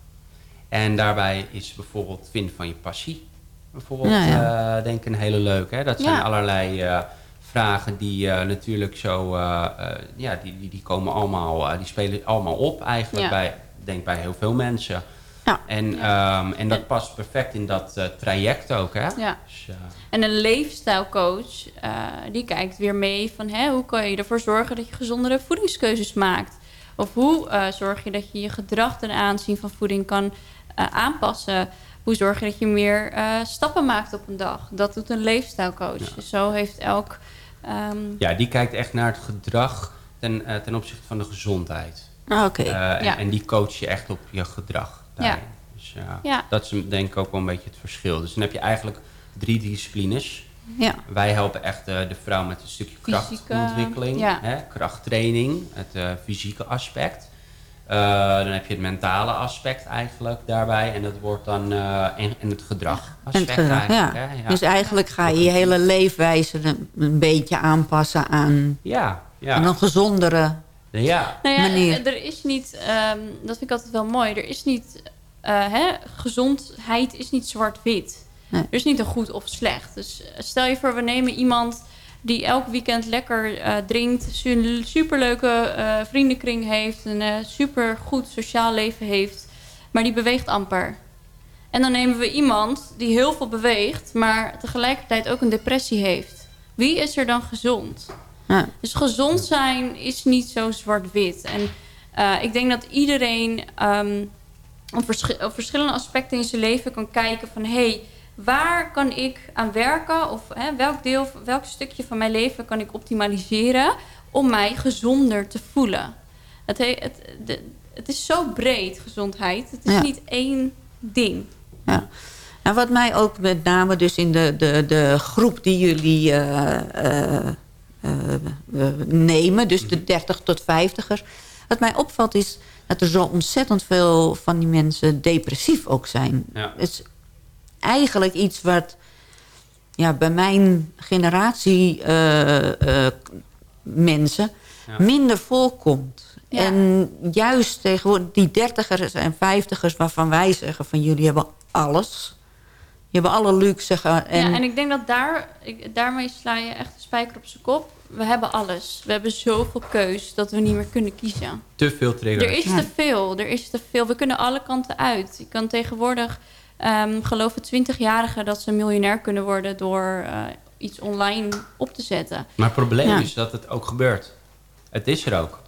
En daarbij is bijvoorbeeld vinden van je passie. Bijvoorbeeld, Ja, ja. eh, denk ik een hele leuke. Hè? Dat zijn Ja. allerlei eh, vragen die eh, natuurlijk zo, eh, eh, ja, die, die, die komen allemaal, die spelen allemaal op eigenlijk Ja. bij, denk bij heel veel mensen. Ja. En, ehm, en dat past perfect in dat traject ook, hè? Ja. Dus, En een leefstijlcoach, die kijkt weer mee van hè, hoe kan je ervoor zorgen dat je gezondere voedingskeuzes maakt. Of hoe zorg je dat je je gedrag ten aanzien van voeding kan aanpassen. Hoe zorg je dat je meer eh, stappen maakt op een dag. Dat doet een leefstijlcoach. Dus zo heeft elk... ehm, Ja, die kijkt echt naar het gedrag ten, eh, ten opzichte van de gezondheid. Ah, Oké. Eh, en, Ja. en die coach je echt op je gedrag. daarin. Dus ja, Ja. dat is denk ik ook wel een beetje het verschil. Dus dan heb je eigenlijk drie disciplines. Ja. Wij helpen echt eh, de vrouw met een stukje Fysieke, krachtontwikkeling, ja. hè, krachttraining, het eh, fysieke aspect. Eh, dan heb je het mentale aspect eigenlijk daarbij. En dat wordt dan eh, en, en het gedrag En aspect het gedrag, eigenlijk. ja. Hè? Dus eigenlijk ga je je hele leefwijze een, een beetje aanpassen aan, ja, ja. aan een gezondere ja. Nou ja, manier. er is niet, ehm, dat vind ik altijd wel mooi, er is niet, eh, hè, gezondheid is niet zwart-wit. Nee. Er is niet een goed of slecht. Dus stel je voor, we nemen iemand die elk weekend lekker eh, drinkt, een superleuke eh vriendenkring heeft, een eh, supergoed sociaal leven heeft, maar die beweegt amper. En dan nemen we iemand die heel veel beweegt, maar tegelijkertijd ook een depressie heeft. Wie is er dan gezond? Ja. Dus gezond zijn is niet zo zwart-wit. En ik denk dat iedereen ehm, op, verschi- op verschillende aspecten in zijn leven kan kijken van... hey, waar kan ik aan werken? Of hè, welk deel, welk stukje van mijn leven kan ik optimaliseren... om mij gezonder te voelen? Het, he- het, de- het is zo breed, gezondheid. Het is Ja. niet één ding. Ja. Nou, wat mij ook met name dus in de, de, de groep die jullie eh, eh, eh, nemen... dus de 30 tot 50ers... wat mij opvalt is dat er zo ontzettend veel van die mensen depressief ook zijn. Ja. Het is eigenlijk iets wat ja, bij mijn generatie eh, eh, mensen Ja. minder voorkomt. Ja. En juist tegenwoordig die dertigers en vijftigers waarvan wij zeggen van jullie hebben alles. Je hebben alle luxe. En, Ja, en ik denk dat daar, ik, daarmee sla je echt de spijker op zijn kop. We hebben alles. We hebben zoveel keus dat we niet meer kunnen kiezen. Te veel triggers. Er is te veel. Er is te veel. We kunnen alle kanten uit. Je kan tegenwoordig ehm, geloven 20-jarigen dat ze miljonair kunnen worden door eh, iets online op te zetten. Maar het probleem Ja. is dat het ook gebeurt. Het is er ook.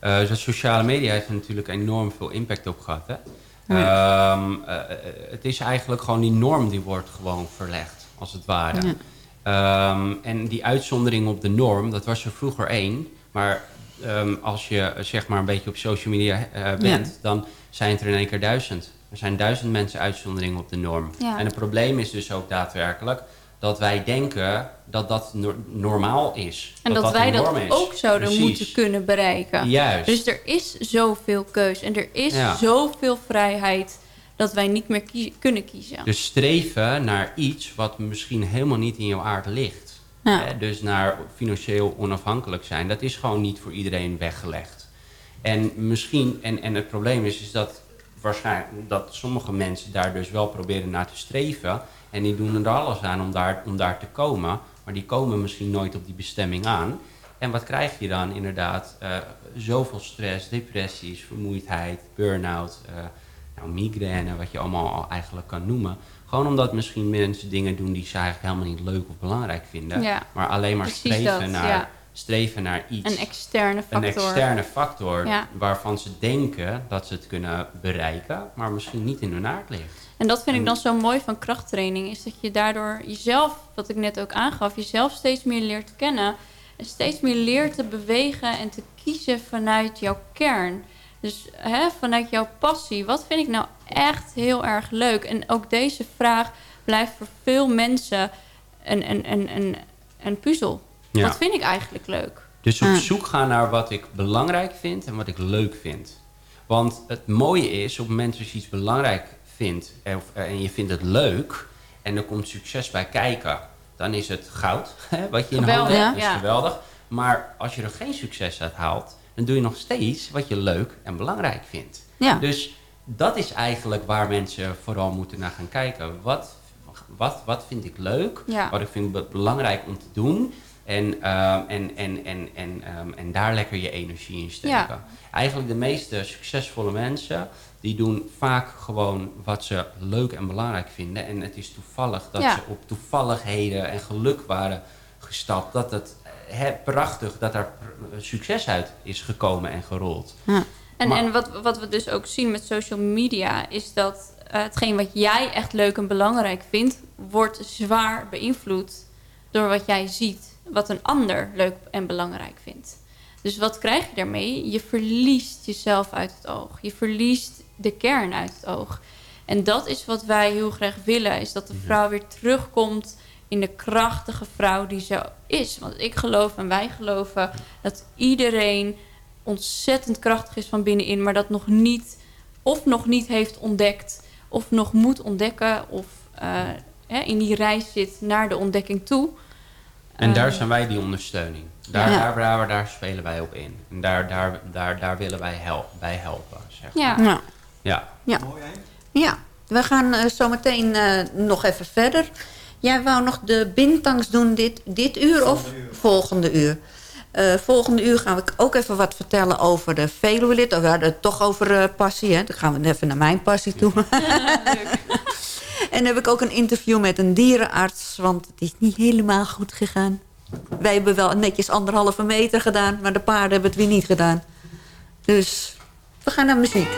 Eh dus sociale media heeft er natuurlijk enorm veel impact op gehad. Hè? Ehm, eh, het is eigenlijk gewoon die norm die wordt gewoon verlegd, als het ware. Ja. Ehm, en die uitzondering op de norm, dat was er vroeger één. Maar ehm, als je zeg maar een beetje op social media eh, bent, dan zijn het er in één keer duizend. Er zijn duizend mensen uitzondering op de norm. Ja. En het probleem is dus ook daadwerkelijk dat wij denken dat dat no- normaal is. En dat, de wij dat is. ook zouden Precies. moeten kunnen bereiken. Juist. Dus er is zoveel keus en er is Ja. zoveel vrijheid dat wij niet meer kie- kunnen kiezen. Dus streven naar iets wat misschien helemaal niet in jouw aard ligt. Ja. Hè, dus naar financieel onafhankelijk zijn. Dat is gewoon niet voor iedereen weggelegd. En misschien, en, en het probleem is, is dat waarschijnlijk dat sommige mensen daar dus wel proberen naar te streven. En die doen er alles aan om daar, om daar te komen. Maar die komen misschien nooit op die bestemming aan. En wat krijg je dan inderdaad? Eh, zoveel stress, depressies, vermoeidheid, burn-out, eh, nou, migraine, wat je allemaal al eigenlijk kan noemen. Gewoon omdat misschien mensen dingen doen die ze eigenlijk helemaal niet leuk of belangrijk vinden. Ja, maar alleen maar streven, dat, naar, ja. Streven naar iets. Een externe Een factor. externe factor Ja. waarvan ze denken dat ze het kunnen bereiken, maar misschien niet in hun aard ligt. En dat vind ik dan zo mooi van krachttraining. Is dat je daardoor jezelf, wat ik net ook aangaf, jezelf steeds meer leert kennen. En steeds meer leert te bewegen en te kiezen vanuit jouw kern. Dus hè, vanuit jouw passie. Wat vind ik nou echt heel erg leuk? En ook deze vraag blijft voor veel mensen een, een, een, een, een puzzel. Ja. Wat vind ik eigenlijk leuk? Dus op Ah. zoek gaan naar wat ik belangrijk vind en wat ik leuk vind. Want het mooie is, op het moment dat je iets belangrijk vindt en, of- en je vindt het leuk en er komt succes bij kijken, dan is het goud hè, wat je in handen Geweldig, hebt. Dat is ja. geweldig. Maar als je er geen succes uit haalt, dan doe je nog steeds wat je leuk en belangrijk vindt. Ja. Dus dat is eigenlijk waar mensen vooral moeten naar gaan kijken. Wat, wat, wat vind ik leuk? Ja. Wat ik vind be- belangrijk om te doen? En, ehm, en, en, en, en, ehm, en daar lekker je energie in steken. Ja. Eigenlijk de meeste succesvolle mensen... die doen vaak gewoon wat ze leuk en belangrijk vinden. En het is toevallig dat Ja. ze op toevalligheden en geluk waren gestapt. Dat het eh, hè, prachtig dat pr- succes uit is gekomen en gerold. En, Maar- en wat, wat we dus ook zien met social media is dat eh, hetgeen wat jij echt leuk en belangrijk vindt, wordt zwaar beïnvloed door wat jij ziet, wat een ander leuk en belangrijk vindt. Dus wat krijg je daarmee? Je verliest jezelf uit het oog. Je verliest de kern uit het oog. En dat is wat wij heel graag willen, is dat de vrouw weer terugkomt in de krachtige vrouw die ze is. Want ik geloof en wij geloven dat iedereen ontzettend krachtig is van binnenin, maar dat nog niet, of nog niet heeft ontdekt, of nog moet ontdekken, of eh, in die reis zit naar de ontdekking toe. En daar Eh, zijn wij die ondersteuning. Daar, Ja. daar, daar, daar spelen wij op in. En daar, daar, daar, daar willen wij help, bij helpen. Zeg maar. Ja. Ja. Ja. Ja. Ja, we gaan eh, zo meteen eh, nog even verder. Jij wou nog de bintangs doen dit, dit uur of volgende uur? Eh, volgende uur gaan we ook even wat vertellen over de Veluwe-lid. Oh, We hadden het toch over eh, passie, hè? Dan gaan we even naar mijn passie toe. en heb ik ook een interview met een dierenarts, want het is niet helemaal goed gegaan. Wij hebben wel netjes anderhalve meter gedaan, maar de paarden hebben het weer niet gedaan. Dus we gaan naar muziek.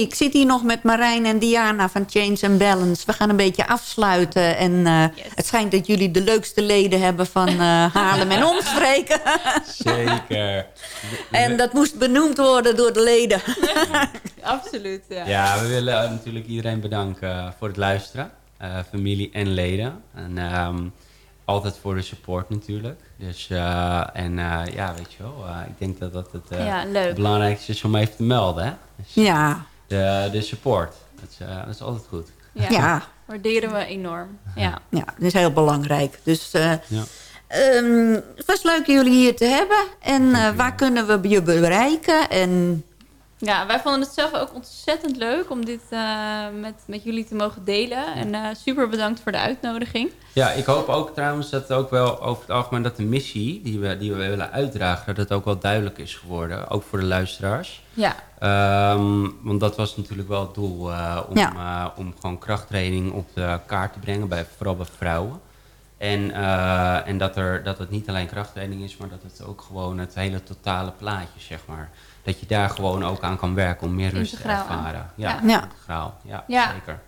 Ik zit hier nog met Marijn en Diana van Change and Balance. We gaan een beetje afsluiten. En eh, het schijnt dat jullie de leukste leden hebben van eh, Haarlem en omstreken. Zeker. en dat moest benoemd worden door de leden. Absoluut, ja. Ja, we willen eh, natuurlijk iedereen bedanken voor het luisteren. Eh, familie en leden. En ehm, altijd voor de support natuurlijk. Dus, en eh, ja, weet je wel, eh, ik denk dat dat het eh, Ja, belangrijkste is om even te melden. Hè? Dus Ja. De, de support, dat is, eh, dat is altijd goed. Ja. Ja. Waarderen we enorm. Ja. Ja, dat is heel belangrijk. Dus eh, Ja. ehm, het was leuk jullie hier te hebben. En eh, waar kunnen we je bereiken? En Ja, wij vonden het zelf ook ontzettend leuk om dit eh, met, met jullie te mogen delen. En eh, super bedankt voor de uitnodiging. Ja, ik hoop ook trouwens dat ook wel over het algemeen dat de missie die we, die we willen uitdragen, dat het ook wel duidelijk is geworden. Ook voor de luisteraars. Ja. Ehm, want dat was natuurlijk wel het doel. eh, om, Ja. om gewoon krachttraining op de kaart te brengen, bij, vooral bij vrouwen. En, en dat, er, dat het niet alleen krachttraining is, maar dat het ook gewoon het hele totale plaatje, zeg maar. Dat je daar gewoon ook aan kan werken om meer rust Integraal. te ervaren. Ja, Ja. Ja. integraal. Ja, Ja. zeker.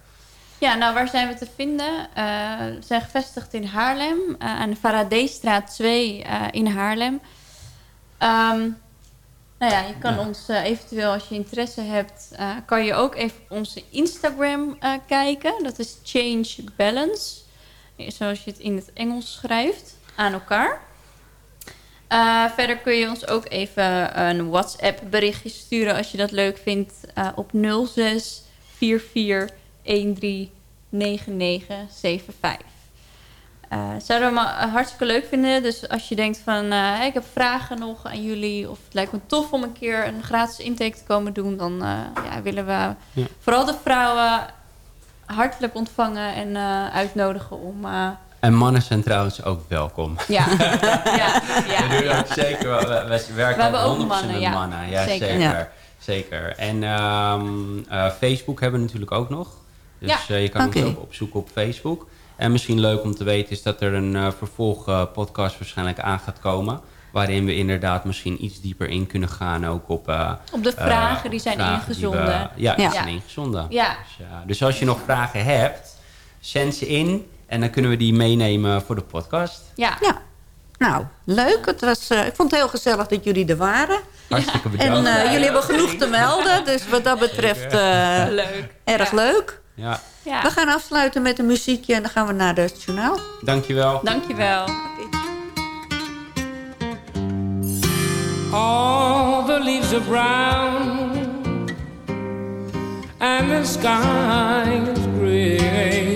Ja, nou waar zijn we te vinden? Eh, we zijn gevestigd in Haarlem, eh, aan de Faradeestraat 2 eh, in Haarlem. Ehm, nou ja, je kan Ja. ons eh, eventueel, als je interesse hebt, eh, kan je ook even op onze Instagram eh, kijken. Dat is Change Balance, eh, zoals je het in het Engels schrijft, aan elkaar. Eh, verder kun je ons ook even een WhatsApp berichtje sturen als je dat leuk vindt eh, op 06 44 13 9975. Eh zouden we maar hartstikke leuk vinden. Dus als je denkt van eh, hey, ik heb vragen nog aan jullie of het lijkt me tof om een keer een gratis intake te komen doen, dan eh, ja, willen we Ja. vooral de vrouwen hartelijk ontvangen en eh, uitnodigen om eh, En mannen zijn trouwens ook welkom. ja, ja, ja, we doen ook zeker, we, we werken We hebben ook ook 100% mannen, met ja. mannen. Ja, Zeker. zeker. Ja. zeker. En ehm, eh, Facebook hebben we natuurlijk ook nog. Dus Ja, eh, je kan oké. ons ook opzoeken op Facebook. En misschien leuk om te weten is dat er een eh, vervolg eh, podcast waarschijnlijk aan gaat komen. Waarin we inderdaad misschien iets dieper in kunnen gaan ook op... eh, Op de vragen die zijn vragen die we- ingezonden. ja, die Ja. zijn ingezonden. Ja. Dus, ja, dus als je nog vragen hebt, zend ze in. En dan kunnen we die meenemen voor de podcast. Ja. ja, nou, leuk. Het was, eh, ik vond het heel gezellig dat jullie er waren. Hartstikke bedankt. En eh, jullie hebben genoeg te melden. Dus wat dat betreft eh, Leuk. erg leuk. Ja, Ja. We gaan afsluiten met een muziekje en dan gaan we naar het journaal. dankjewel. Dankjewel. All the leaves are brown and the sky is gray.